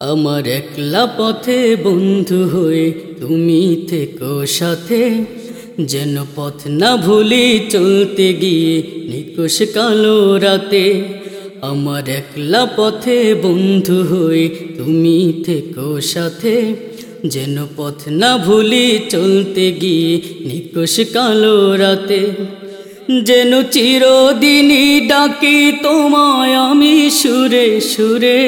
আমার একলা পথে বন্ধু হয়ে তুমি থেকো সাথে। যেন পথ না ভুলি চলতে গিয়ে নিকোষ কালো রাতে। আমার একলা পথে বন্ধু হয়ে তুমি থেকো সাথে। যেন পথ না ভুলি চলতে গিয়ে নিকোষ কালো রাতে। যেন চিরদিনই ডাকি তোমায় আমি সুরে সুরে।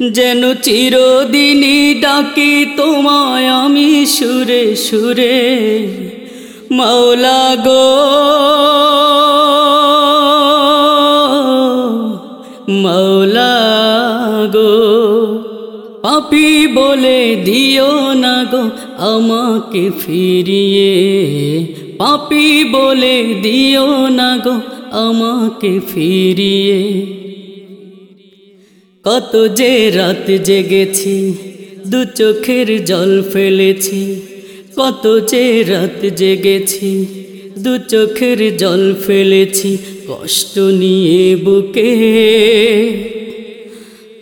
যেন চিরদিনই ডাকি তোমায় আমি সুরে সুরে। মাওলা গো মাওলা গো, পাপি বলে দিও না গো আমাকে ফিরিয়ে। পাপি বলে দিও না গো আমাকে ফিরিয়ে। কত যে রাত জেগেছি, দু চোখের জল ফেলেছি। কত যে রাত জেগেছি, দু চোখের জল ফেলেছি, কষ্ট নিয়ে বুকে।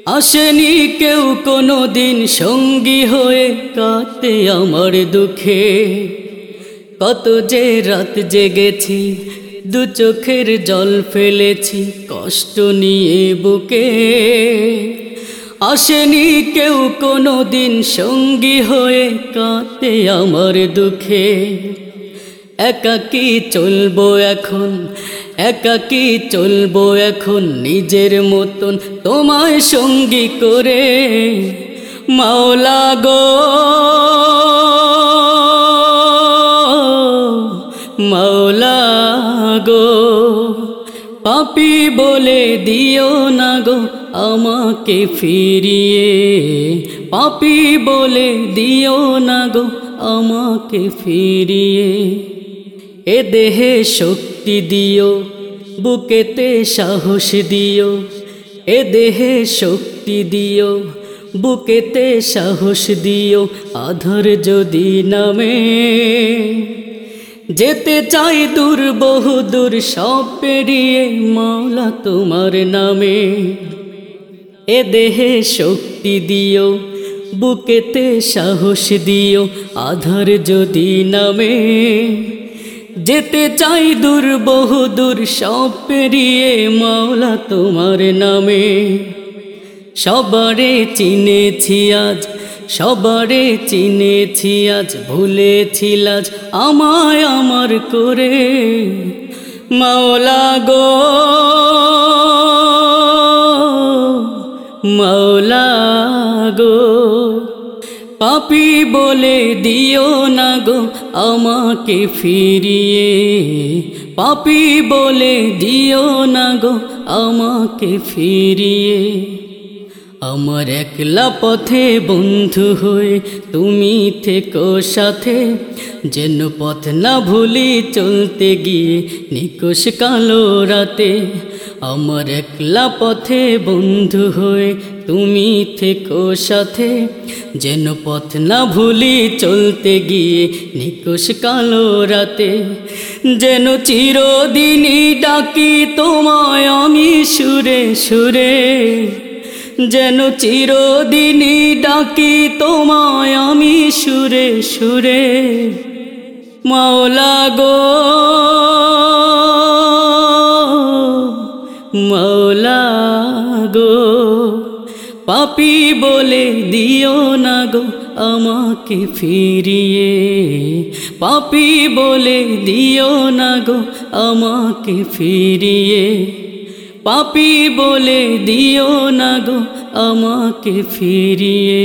আসেনি কেউ কোনো দিন সঙ্গী হয়ে কাতে আমার দুঃখে। কত যে রাত জেগেছি দু চোখের জল ফেলেছি, কষ্ট নিয়ে বুকে। আসেনি কেউ কোনো দিন সঙ্গী হয়ে কাতে আমার দুঃখে। একাকি চলবো এখন? একাকি চলবো এখন নিজের মতন তোমায় সঙ্গী করে? মাওলা গো। পাপি বলে দিও না গো আমাকে ফিরিয়ে। পাপি বলে দিও না গো আমাকে ফিরিয়ে। এ দেহে শক্তি দিও, বুকেতে সাহস দিও। এ দেহে শক্তি দিও, বুকেতে সাহস দিও, আধার যদি নামে। যেতে চাই দূর, বহু দূর, সব পেরিয়ে মাওলা তোমার নামে। এ দেহে শক্তি দিও, বুকেতে সাহস দিও, আধার যদি নামে। যেতে চাই দূর, বহু দূর, সব পেরিয়ে মাওলা তোমার নামে। সবারে চিনেছি আজ সবারে চিনেছি, আজ ভুলেছিলাজ আমায় আমার করে। মাওলা গো মাওলা গো, পাপি বলে দিও না গো আমাকে ফিরিয়ে। পাপি বলে দিও না গো আমাকে ফিরিয়ে। আমার একলা পথে বন্ধু হয়ে তুমি থেকো সাথে। যেন পথ না ভুলি চলতে গিয়ে নিকোষ কালো রাতে। আমার একলা পথে বন্ধু হয়ে তুমি থেকো সাথে। যেন পথ না ভুলি চলতে গিয়ে নিকোষ কালো রাতে। যেন চিরদিনই ডাকি তোমায় আমি সুরে সুরে। যেন চিরদিনই ডাকি তোমায় আমি সুরে সুরে। মাওলা গো মাওলা গো, পাপি বলে দিও না গো আমাকে ফিরিয়ে। পাপি বলে দিও না গো আমাকে ফিরিয়ে। পাপি বলে দিও না গো আমাকে ফিরিয়ে।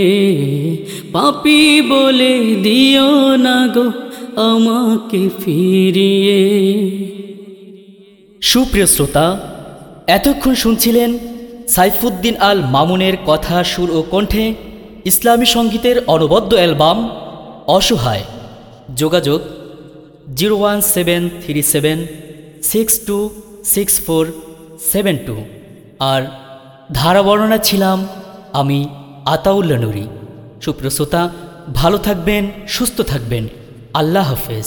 পাপি বলে দিও না গো আমাকে ফিরিয়ে। সুপ্রিয় শ্রোতা, এতক্ষণ শুনছিলেন সাইফুদ্দিন আল মামুনের কথা, সুর ও কণ্ঠে ইসলামী সঙ্গীতের অনবদ্য অ্যালবাম অসহায়। যোগাযোগ zero one seven three seven six two six four seven two. আর ধারা বর্ণনা ছিলাম আমি আতাউল্লা নুরি। সুপ্রসোতা, ভালো থাকবেন, সুস্থ থাকবেন। আল্লাহ হাফেজ।